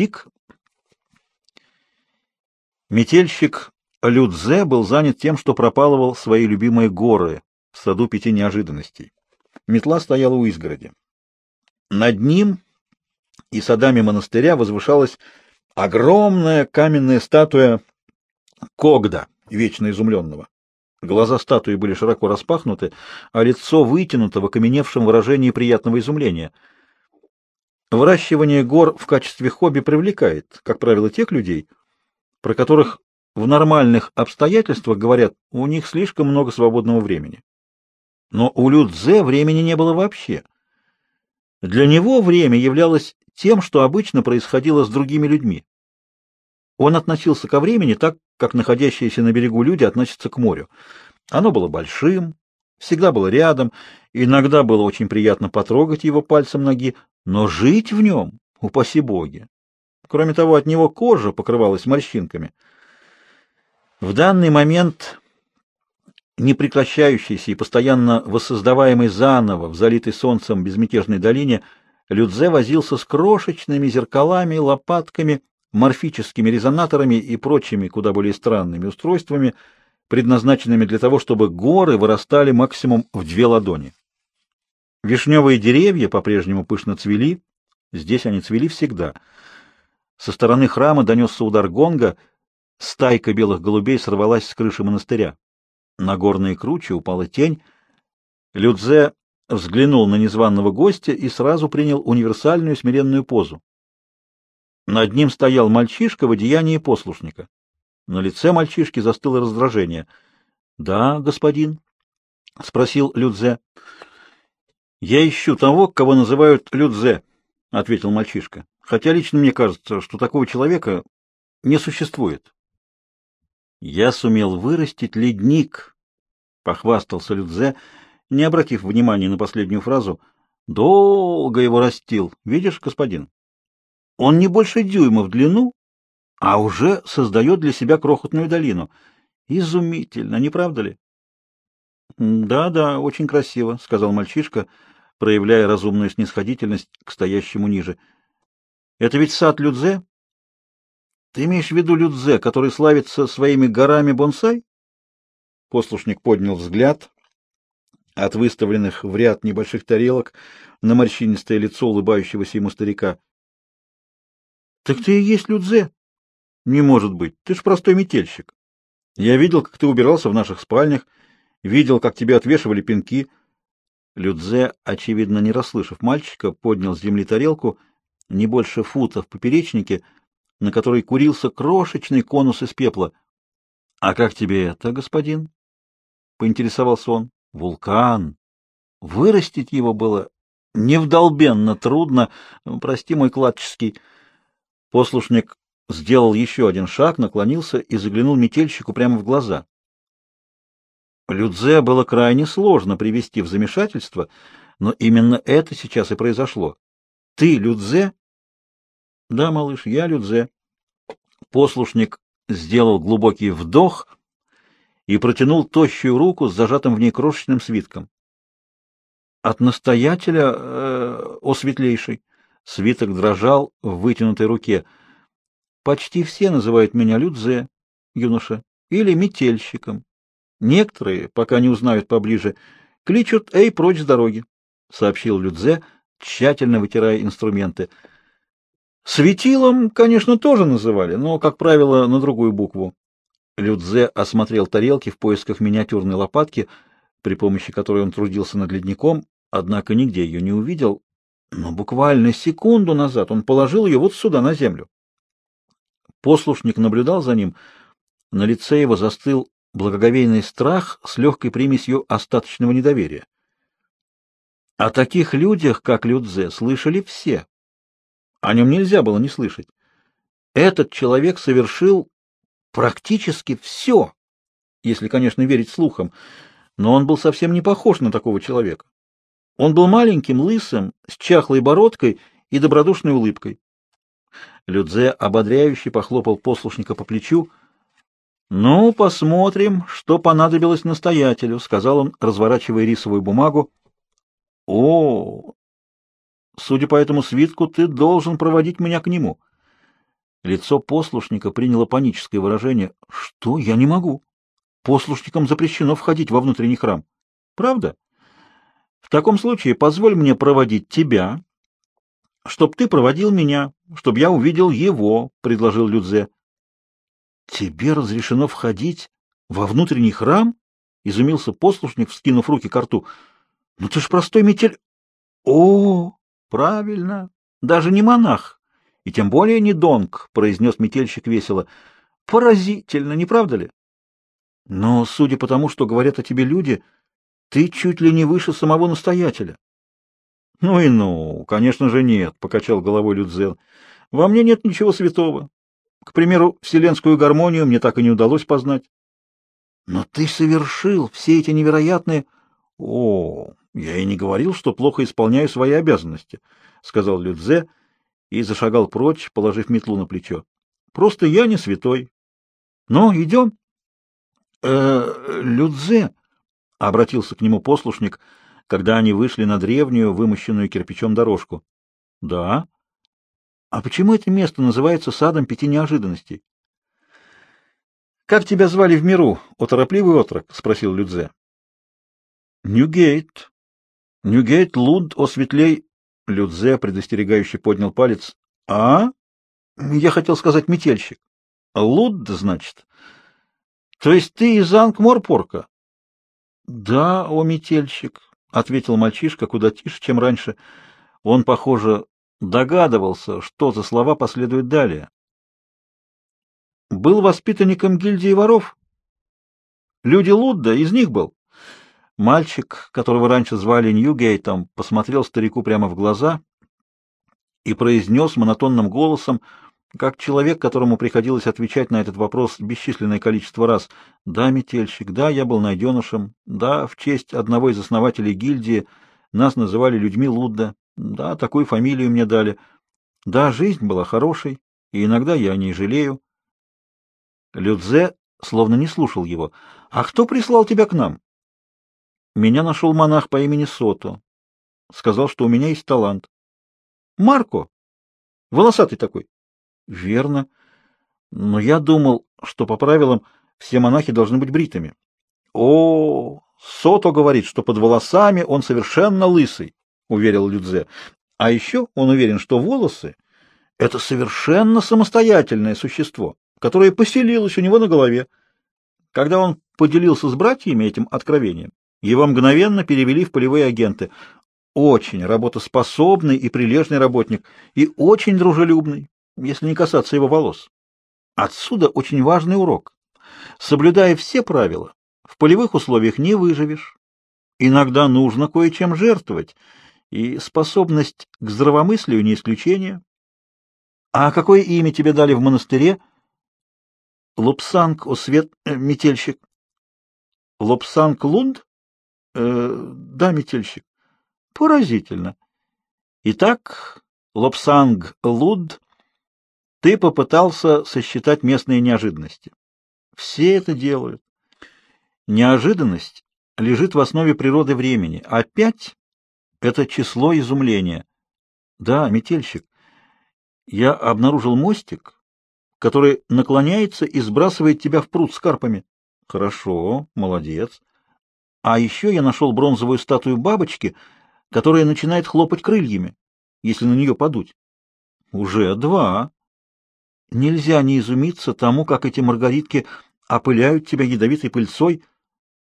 достиг. Метельщик Людзе был занят тем, что пропалывал свои любимые горы в саду пяти неожиданностей. Метла стояла у изгороди. Над ним и садами монастыря возвышалась огромная каменная статуя Когда, вечно изумленного. Глаза статуи были широко распахнуты, а лицо вытянуто в окаменевшем выражении приятного изумления. Выращивание гор в качестве хобби привлекает, как правило, тех людей, про которых в нормальных обстоятельствах говорят, у них слишком много свободного времени. Но у Людзе времени не было вообще. Для него время являлось тем, что обычно происходило с другими людьми. Он относился ко времени так, как находящиеся на берегу люди относятся к морю. Оно было большим, всегда было рядом, иногда было очень приятно потрогать его пальцем ноги, но жить в нем, упаси боги. Кроме того, от него кожа покрывалась морщинками. В данный момент непрекращающийся и постоянно воссоздаваемый заново в залитой солнцем безмятежной долине, Людзе возился с крошечными зеркалами, лопатками морфическими резонаторами и прочими куда более странными устройствами, предназначенными для того, чтобы горы вырастали максимум в две ладони. Вишневые деревья по-прежнему пышно цвели, здесь они цвели всегда. Со стороны храма донесся удар гонга, стайка белых голубей сорвалась с крыши монастыря. На горные кручи упала тень. Людзе взглянул на незваного гостя и сразу принял универсальную смиренную позу. Над ним стоял мальчишка в одеянии послушника. На лице мальчишки застыло раздражение. — Да, господин? — спросил Людзе. — Я ищу того, кого называют Людзе, — ответил мальчишка. — Хотя лично мне кажется, что такого человека не существует. — Я сумел вырастить ледник, — похвастался Людзе, не обратив внимания на последнюю фразу. — Долго его растил. Видишь, господин? Он не больше дюйма в длину, а уже создает для себя крохотную долину. Изумительно, не правда ли? Да, да, очень красиво, сказал мальчишка, проявляя разумную снисходительность к стоящему ниже. Это ведь сад Людзе? Ты имеешь в виду Людзе, который славится своими горами бонсай? Послушник поднял взгляд от выставленных в ряд небольших тарелок на морщинистое лицо улыбающегося ему старика. Так ты и есть Людзе? Не может быть. Ты ж простой метельщик. Я видел, как ты убирался в наших спальнях, видел, как тебе отвешивали пинки. Людзе, очевидно, не расслышав мальчика, поднял с земли тарелку не больше фута в поперечнике, на которой курился крошечный конус из пепла. — А как тебе это, господин? — поинтересовался он. — Вулкан. Вырастить его было невдолбенно трудно. Прости, мой кладческий. Послушник сделал еще один шаг, наклонился и заглянул метельщику прямо в глаза. Людзе было крайне сложно привести в замешательство, но именно это сейчас и произошло. Ты Людзе? Да, малыш, я Людзе. Послушник сделал глубокий вдох и протянул тощую руку с зажатым в ней крошечным свитком. От настоятеля, э, о светлейший, Свиток дрожал в вытянутой руке. Почти все называют меня Людзе, юноша, или метельщиком. Некоторые, пока не узнают поближе, кличут «Эй, прочь с дороги», — сообщил Людзе, тщательно вытирая инструменты. Светилом, конечно, тоже называли, но, как правило, на другую букву. Людзе осмотрел тарелки в поисках миниатюрной лопатки, при помощи которой он трудился над ледником, однако нигде ее не увидел, но буквально секунду назад он положил ее вот сюда, на землю. Послушник наблюдал за ним. На лице его застыл благоговейный страх с легкой примесью остаточного недоверия. О таких людях, как Людзе, слышали все. О нем нельзя было не слышать. Этот человек совершил практически все, если, конечно, верить слухам, но он был совсем не похож на такого человека. Он был маленьким, лысым, с чахлой бородкой и добродушной улыбкой. Людзе ободряюще похлопал послушника по плечу. — Ну, посмотрим, что понадобилось настоятелю, — сказал он, разворачивая рисовую бумагу. — О, судя по этому свитку, ты должен проводить меня к нему. Лицо послушника приняло паническое выражение. «Что? Я не могу. Послушникам запрещено входить во внутренний храм. Правда? В таком случае позволь мне проводить тебя, чтоб ты проводил меня, чтоб я увидел его», — предложил Людзе. «Тебе разрешено входить во внутренний храм?» — изумился послушник, вскинув руки к рту. «Ну ты ж простой метель...» «О, правильно, даже не монах, и тем более не донг, — произнес метельщик весело. — Поразительно, не правда ли? — Но, судя по тому, что говорят о тебе люди, ты чуть ли не выше самого настоятеля. — Ну и ну, конечно же нет, — покачал головой Людзен. — Во мне нет ничего святого. К примеру, вселенскую гармонию мне так и не удалось познать. — Но ты совершил все эти невероятные... — О, я и не говорил, что плохо исполняю свои обязанности, — сказал Людзе, — и зашагал прочь, положив метлу на плечо. — Просто я не святой. — Ну, идем. Э, — Людзе, — обратился к нему послушник, когда они вышли на древнюю, вымощенную кирпичом дорожку. — Да. — А почему это место называется садом пяти неожиданностей? — Как тебя звали в миру, о отрок? — спросил Людзе. — Ньюгейт. Ньюгейт Луд о светлей Людзе предостерегающе поднял палец. — А? Я хотел сказать метельщик. — Луд, значит? То есть ты из Ангморпорка? — Да, о метельщик, — ответил мальчишка куда тише, чем раньше. Он, похоже, догадывался, что за слова последуют далее. — Был воспитанником гильдии воров? — Люди Лудда, из них был. Мальчик, которого раньше звали Ньюгейтом, посмотрел старику прямо в глаза и произнес монотонным голосом, как человек, которому приходилось отвечать на этот вопрос бесчисленное количество раз. «Да, метельщик, да, я был найденышем, да, в честь одного из основателей гильдии нас называли людьми Лудда, да, такую фамилию мне дали, да, жизнь была хорошей, и иногда я о ней жалею». Людзе словно не слушал его. «А кто прислал тебя к нам?» Меня нашел монах по имени Сото. Сказал, что у меня есть талант. Марко. Волосатый такой. Верно. Но я думал, что по правилам все монахи должны быть бритыми. О, Сото говорит, что под волосами он совершенно лысый, уверил Людзе. А еще он уверен, что волосы — это совершенно самостоятельное существо, которое поселилось у него на голове. Когда он поделился с братьями этим откровением, его мгновенно перевели в полевые агенты. Очень работоспособный и прилежный работник, и очень дружелюбный, если не касаться его волос. Отсюда очень важный урок. Соблюдая все правила, в полевых условиях не выживешь. Иногда нужно кое-чем жертвовать, и способность к здравомыслию не исключение. А какое имя тебе дали в монастыре? Лупсанг, освет, э, метельщик. Лупсанг Лунд? Э, да, метельщик. Поразительно. Итак, Лопсанг Луд, ты попытался сосчитать местные неожиданности. Все это делают. Неожиданность лежит в основе природы времени, а пять — это число изумления. Да, метельщик, я обнаружил мостик, который наклоняется и сбрасывает тебя в пруд с карпами. Хорошо, молодец. А еще я нашел бронзовую статую бабочки, которая начинает хлопать крыльями, если на нее подуть. Уже два. Нельзя не изумиться тому, как эти маргаритки опыляют тебя ядовитой пыльцой.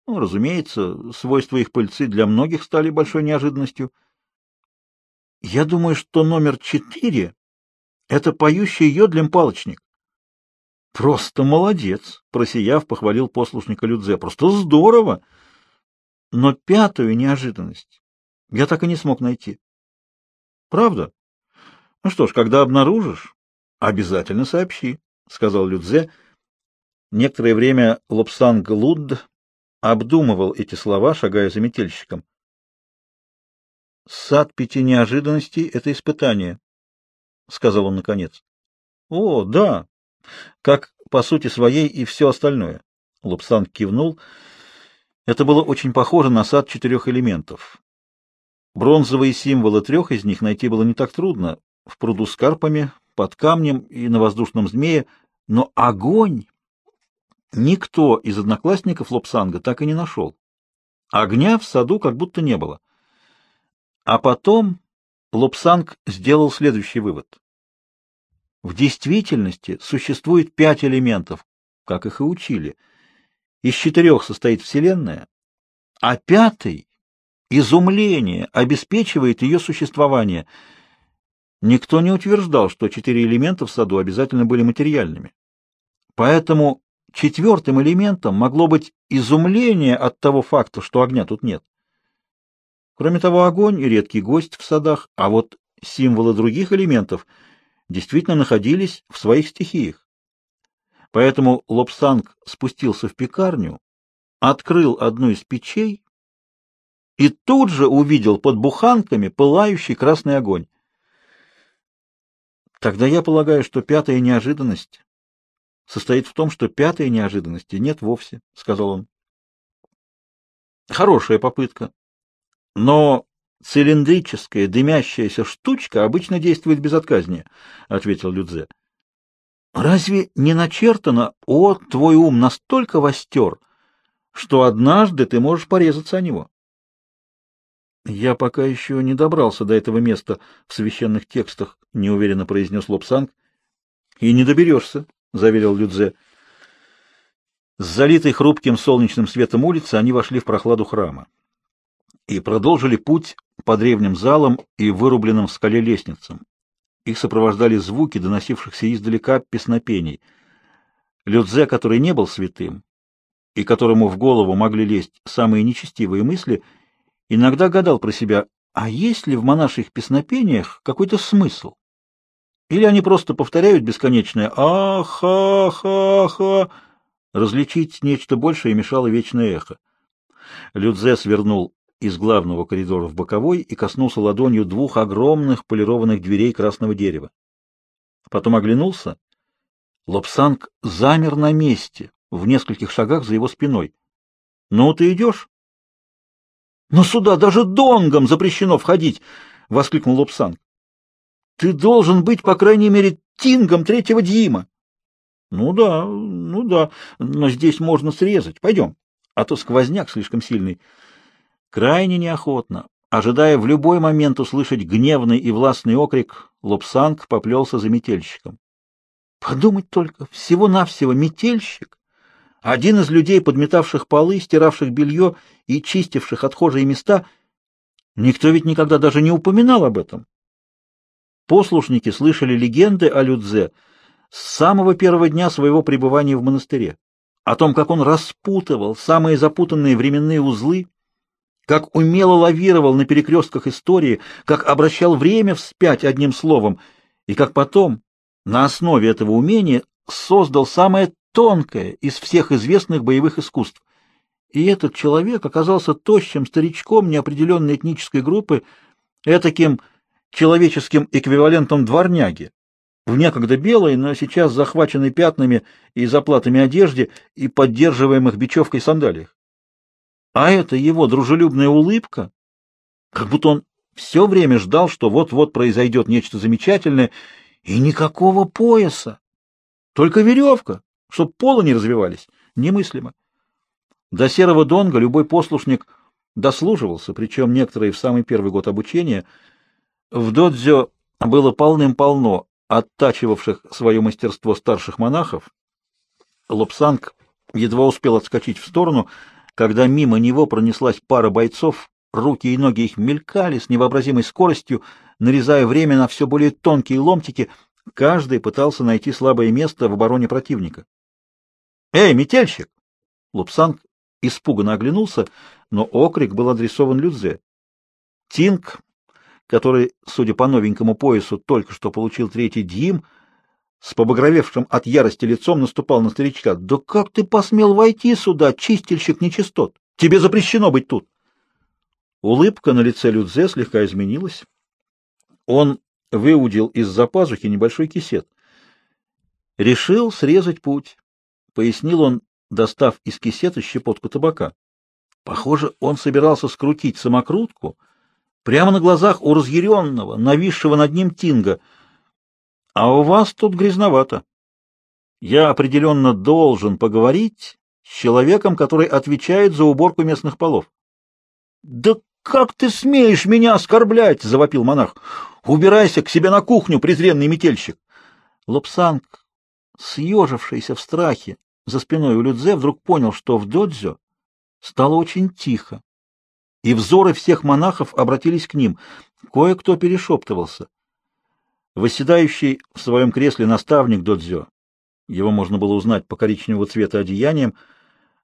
Ну, разумеется, свойства их пыльцы для многих стали большой неожиданностью. Я думаю, что номер четыре — это поющий йодлем палочник. Просто молодец, просияв, похвалил послушника Людзе. Просто здорово! Но пятую неожиданность я так и не смог найти. Правда? Ну что ж, когда обнаружишь, обязательно сообщи, сказал Людзе. Некоторое время Лобсанг Луд обдумывал эти слова, шагая за метельщиком. Сад пяти неожиданностей — это испытание, — сказал он наконец. — О, да, как по сути своей и все остальное. Лобсанг кивнул — это было очень похоже на сад четырех элементов. Бронзовые символы трех из них найти было не так трудно. В пруду с карпами, под камнем и на воздушном змее, но огонь никто из одноклассников Лопсанга так и не нашел. Огня в саду как будто не было. А потом Лопсанг сделал следующий вывод. В действительности существует пять элементов, как их и учили. Из четырех состоит Вселенная, а пятый — изумление обеспечивает ее существование. Никто не утверждал, что четыре элемента в саду обязательно были материальными. Поэтому четвертым элементом могло быть изумление от того факта, что огня тут нет. Кроме того, огонь — редкий гость в садах, а вот символы других элементов — действительно находились в своих стихиях. Поэтому Лобсанг спустился в пекарню, открыл одну из печей и тут же увидел под буханками пылающий красный огонь. Тогда я полагаю, что пятая неожиданность состоит в том, что пятой неожиданности нет вовсе, — сказал он. Хорошая попытка. Но цилиндрическая дымящаяся штучка обычно действует безотказнее, — ответил Людзе. — Разве не начертано, о, твой ум настолько востер, что однажды ты можешь порезаться о него? — Я пока еще не добрался до этого места в священных текстах, — неуверенно произнес Лобсанг. — И не доберешься, — заверил Людзе. С залитой хрупким солнечным светом улицы они вошли в прохладу храма и продолжили путь по древним залам и вырубленным в скале лестницам. Их сопровождали звуки, доносившихся издалека песнопений. Людзе, который не был святым, и которому в голову могли лезть самые нечестивые мысли, иногда гадал про себя, а есть ли в монашьих песнопениях какой-то смысл? Или они просто повторяют бесконечное «ах-ха-ха-ха», различить нечто большее мешало вечное эхо. Людзе свернул из главного коридора в боковой и коснулся ладонью двух огромных полированных дверей красного дерева. Потом оглянулся. Лобсанг замер на месте, в нескольких шагах за его спиной. — Ну, ты идешь? — Но сюда даже донгам запрещено входить! — воскликнул Лобсанг. — Ты должен быть, по крайней мере, тингом третьего Дима. — Ну да, ну да, но здесь можно срезать. Пойдем, а то сквозняк слишком сильный. Крайне неохотно, ожидая в любой момент услышать гневный и властный окрик, Лобсанг поплелся за метельщиком. Подумать только, всего-навсего метельщик, один из людей, подметавших полы, стиравших белье и чистивших отхожие места, никто ведь никогда даже не упоминал об этом. Послушники слышали легенды о Людзе с самого первого дня своего пребывания в монастыре, о том, как он распутывал самые запутанные временные узлы, как умело лавировал на перекрестках истории, как обращал время вспять одним словом, и как потом, на основе этого умения, создал самое тонкое из всех известных боевых искусств. И этот человек оказался тощим старичком неопределенной этнической группы, этаким человеческим эквивалентом дворняги, в некогда белой, но сейчас захваченной пятнами и заплатами одежде и поддерживаемых бечевкой сандалиях. А это его дружелюбная улыбка, как будто он все время ждал, что вот-вот произойдет нечто замечательное, и никакого пояса, только веревка, чтоб полы не развивались, немыслимо. До серого донга любой послушник дослуживался, причем некоторые в самый первый год обучения. В додзё было полным-полно оттачивавших свое мастерство старших монахов. Лобсанг едва успел отскочить в сторону — когда мимо него пронеслась пара бойцов, руки и ноги их мелькали с невообразимой скоростью, нарезая время на все более тонкие ломтики, каждый пытался найти слабое место в обороне противника. «Эй, метельщик!» Лупсанг испуганно оглянулся, но окрик был адресован Людзе. Тинг, который, судя по новенькому поясу, только что получил третий дим, — с побагровевшим от ярости лицом наступал на старичка. «Да как ты посмел войти сюда, чистильщик нечистот? Тебе запрещено быть тут!» Улыбка на лице Людзе слегка изменилась. Он выудил из-за пазухи небольшой кисет. «Решил срезать путь», — пояснил он, достав из кисета щепотку табака. Похоже, он собирался скрутить самокрутку прямо на глазах у разъяренного, нависшего над ним Тинга — А у вас тут грязновато. Я определенно должен поговорить с человеком, который отвечает за уборку местных полов. — Да как ты смеешь меня оскорблять? — завопил монах. — Убирайся к себе на кухню, презренный метельщик. Лапсанг, съежившийся в страхе за спиной у Людзе, вдруг понял, что в додзё стало очень тихо, и взоры всех монахов обратились к ним. Кое-кто перешептывался. Восседающий в своем кресле наставник додзё, его можно было узнать по коричневого цвета одеяниям,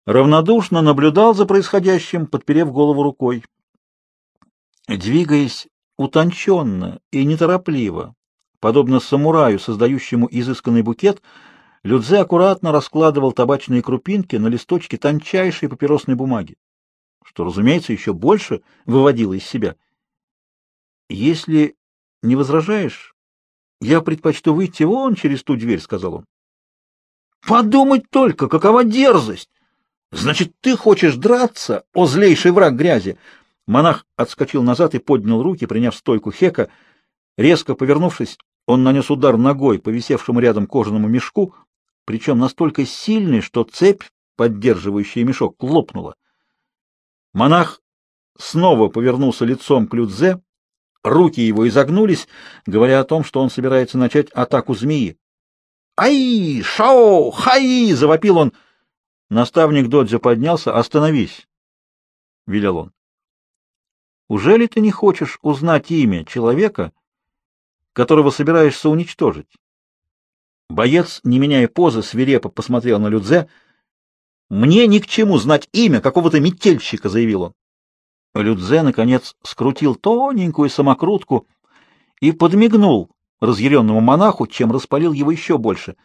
равнодушно наблюдал за происходящим, подперев голову рукой. Двигаясь утонченно и неторопливо, подобно самураю, создающему изысканный букет, Людзе аккуратно раскладывал табачные крупинки на листочке тончайшей папиросной бумаги, что, разумеется, еще больше выводило из себя. «Если не возражаешь, я предпочту выйти вон через ту дверь, — сказал он. — Подумать только, какова дерзость! Значит, ты хочешь драться, о злейший враг грязи! Монах отскочил назад и поднял руки, приняв стойку хека. Резко повернувшись, он нанес удар ногой по висевшему рядом кожаному мешку, причем настолько сильный, что цепь, поддерживающая мешок, лопнула. Монах снова повернулся лицом к Людзе, Руки его изогнулись, говоря о том, что он собирается начать атаку змеи. «Ай! Шао! Хай!» — завопил он. Наставник Додзя поднялся. «Остановись!» — велел он. «Уже ли ты не хочешь узнать имя человека, которого собираешься уничтожить?» Боец, не меняя позы, свирепо посмотрел на Людзе. «Мне ни к чему знать имя какого-то метельщика», — заявил он. Людзе, наконец, скрутил тоненькую самокрутку и подмигнул разъяренному монаху, чем распалил его еще больше.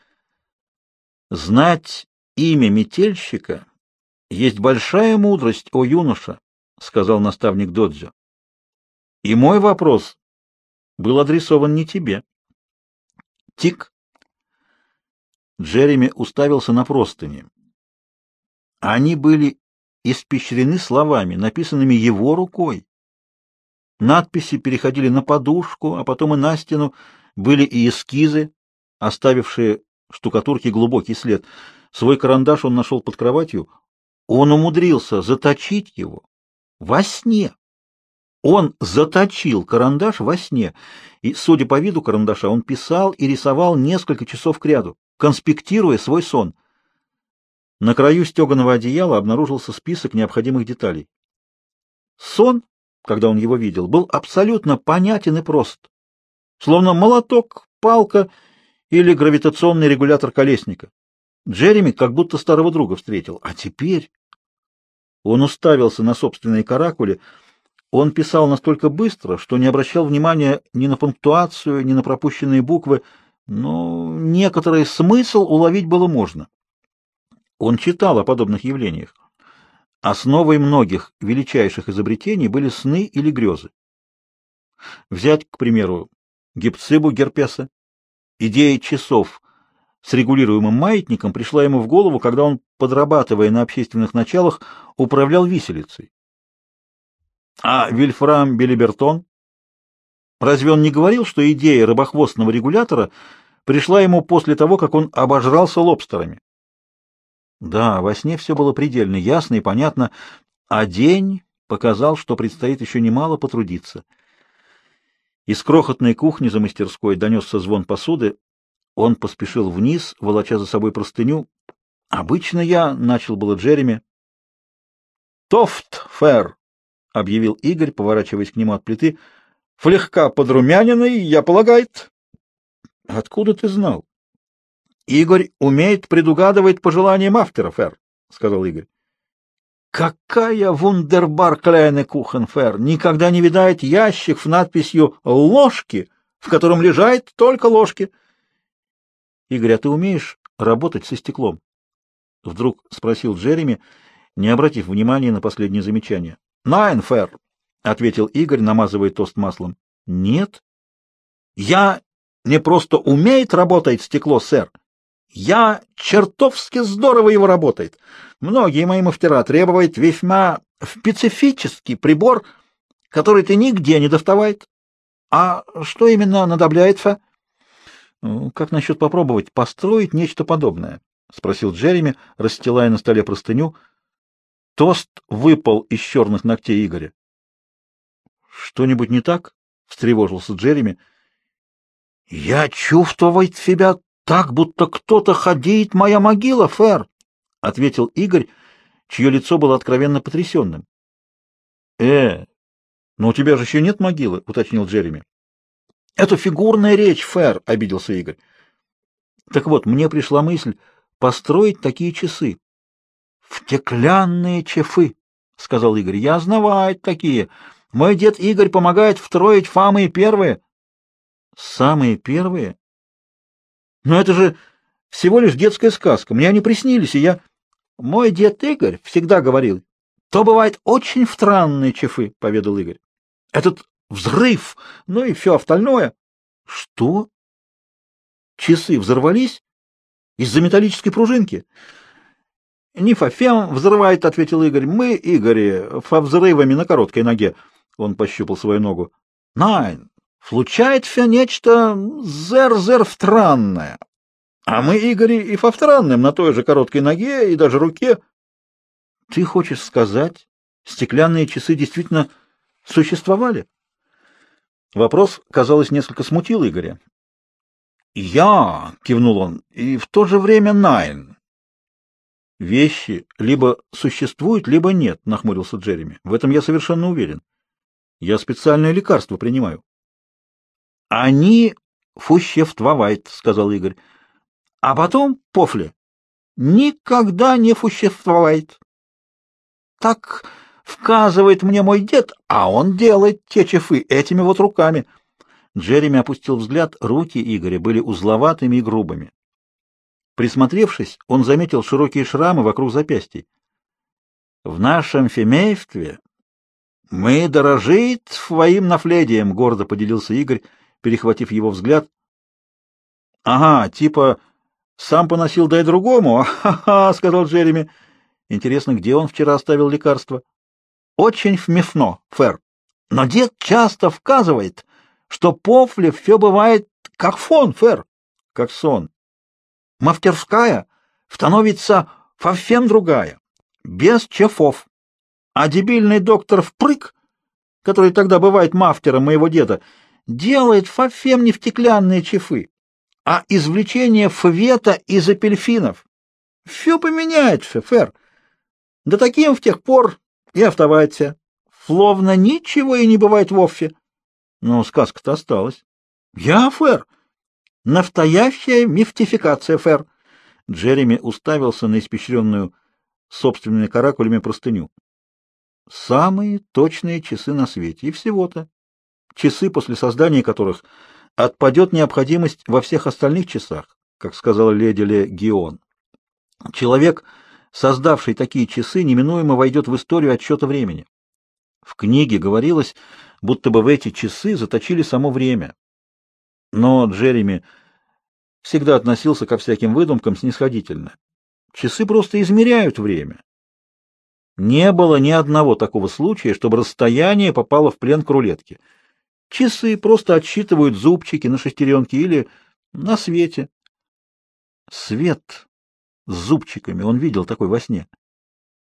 «Знать имя метельщика есть большая мудрость, о юноша», — сказал наставник Додзё. «И мой вопрос был адресован не тебе». Тик. Джереми уставился на простыни. Они были испещрены словами, написанными его рукой. Надписи переходили на подушку, а потом и на стену, были и эскизы, оставившие штукатурке глубокий след. Свой карандаш он нашел под кроватью. Он умудрился заточить его во сне. Он заточил карандаш во сне, и, судя по виду карандаша, он писал и рисовал несколько часов кряду, конспектируя свой сон — на краю стеганого одеяла обнаружился список необходимых деталей. Сон, когда он его видел, был абсолютно понятен и прост. Словно молоток, палка или гравитационный регулятор колесника. Джереми как будто старого друга встретил. А теперь... Он уставился на собственные каракули. Он писал настолько быстро, что не обращал внимания ни на пунктуацию, ни на пропущенные буквы, но некоторый смысл уловить было можно. Он читал о подобных явлениях. Основой многих величайших изобретений были сны или грезы. Взять, к примеру, гипцибу Герпеса. Идея часов с регулируемым маятником пришла ему в голову, когда он, подрабатывая на общественных началах, управлял виселицей. А Вильфрам Белибертон? Разве он не говорил, что идея рыбохвостного регулятора пришла ему после того, как он обожрался лобстерами? Да, во сне все было предельно ясно и понятно, а день показал, что предстоит еще немало потрудиться. Из крохотной кухни за мастерской донесся звон посуды. Он поспешил вниз, волоча за собой простыню. «Обычно я...» — начал было Джереми. «Тофт, фэр!» — объявил Игорь, поворачиваясь к нему от плиты. «Флегка подрумяненный, я полагает». «Откуда ты знал?» Игорь умеет предугадывать пожелания автора, Фер, — сказал Игорь. Какая вундербар кляйне кухен, Фер! Никогда не видает ящик с надписью «ложки», в котором лежат только ложки. Игорь, а ты умеешь работать со стеклом? Вдруг спросил Джереми, не обратив внимания на последнее замечание. Найн, Фер, — ответил Игорь, намазывая тост маслом. Нет. Я не просто умеет работать стекло, сэр. Я чертовски здорово его работает. Многие мои мастера требуют весьма специфический прибор, который ты нигде не доставает. А что именно надобляется? Ну, как насчет попробовать построить нечто подобное? — спросил Джереми, расстилая на столе простыню. Тост выпал из черных ногтей Игоря. — Что-нибудь не так? — встревожился Джереми. — Я чувствую себя так, будто кто-то ходит моя могила, Фэр, — ответил Игорь, чье лицо было откровенно потрясенным. — Э, но у тебя же еще нет могилы, — уточнил Джереми. — Это фигурная речь, Фэр, — обиделся Игорь. Так вот, мне пришла мысль построить такие часы. «Втеклянные чефы», — сказал Игорь. «Я знавать такие. Мой дед Игорь помогает втроить самые первые». «Самые первые?» «Но это же всего лишь детская сказка. Мне они приснились, и я...» «Мой дед Игорь всегда говорил, то бывает очень странные чефы», — поведал Игорь. «Этот взрыв, ну и все остальное». «Что?» «Часы взорвались?» Из-за металлической пружинки? — Не Фофем взрывает, — ответил Игорь. — Мы, Игорь, фо взрывами на короткой ноге. Он пощупал свою ногу. — Найн, случается нечто зер-зер странное. А мы, Игорь, и фо странным на той же короткой ноге и даже руке. — Ты хочешь сказать, стеклянные часы действительно существовали? Вопрос, казалось, несколько смутил Игоря. «Я!» — кивнул он. «И в то же время Найн». «Вещи либо существуют, либо нет», — нахмурился Джереми. «В этом я совершенно уверен. Я специальное лекарство принимаю». «Они фуществовают», — сказал Игорь. «А потом, пофли, никогда не фуществовает. Так вказывает мне мой дед, а он делает те чефы этими вот руками». Джереми опустил взгляд, руки Игоря были узловатыми и грубыми. Присмотревшись, он заметил широкие шрамы вокруг запястий. «В нашем фемействе мы дорожит своим наследием», — гордо поделился Игорь, перехватив его взгляд. «Ага, типа сам поносил, дай другому, ха-ха», — сказал Джереми. «Интересно, где он вчера оставил лекарство?» «Очень смешно, Фэр. Но дед часто вказывает, что пофле все бывает как фон, фер, как сон. Мафтерская становится совсем другая, без чефов. А дебильный доктор Впрыг, который тогда бывает мафтером моего деда, делает совсем не в чефы, а извлечение фвета из апельсинов. Все поменяется, фер. Да таким в тех пор и оставайся. Словно ничего и не бывает вовсе. Но сказка-то осталась. Я, Фэр? Настоящая мифтификация, Фэр. Джереми уставился на испещренную собственными каракулями простыню. Самые точные часы на свете, и всего-то. Часы, после создания которых отпадет необходимость во всех остальных часах, как сказала леди Ле Гион. Человек, создавший такие часы, неминуемо войдет в историю отсчета времени. В книге говорилось, будто бы в эти часы заточили само время. Но Джереми всегда относился ко всяким выдумкам снисходительно. Часы просто измеряют время. Не было ни одного такого случая, чтобы расстояние попало в плен к рулетке. Часы просто отсчитывают зубчики на шестеренке или на свете. Свет с зубчиками он видел такой во сне.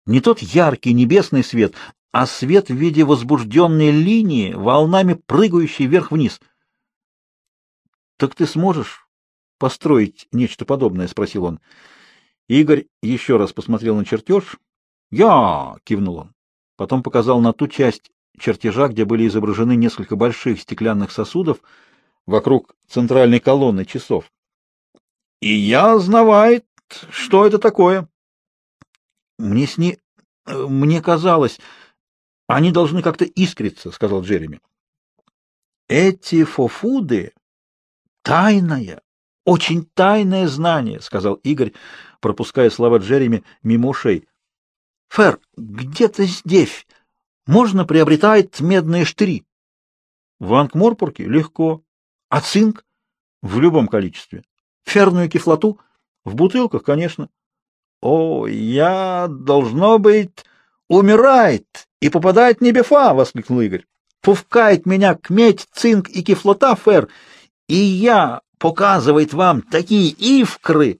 Не тот яркий небесный свет, а свет в виде возбужденной линии, волнами прыгающей вверх-вниз. — Так ты сможешь построить нечто подобное? — спросил он. Игорь еще раз посмотрел на чертеж. — Я! — кивнул он. Потом показал на ту часть чертежа, где были изображены несколько больших стеклянных сосудов вокруг центральной колонны часов. — И я знавает, что это такое. — Мне сни... Мне казалось... Они должны как-то искриться, — сказал Джереми. Эти фофуды — тайное, очень тайное знание, — сказал Игорь, пропуская слова Джереми мимо ушей. Фер, где-то здесь можно приобретать медные штыри. В Ангморпурге легко. А цинк? В любом количестве. Ферную кислоту? В бутылках, конечно. О, я, должно быть, умирает и попадает не бефа, — воскликнул Игорь. Пускает меня к медь, цинк и кифлота, фэр, и я показывает вам такие искры,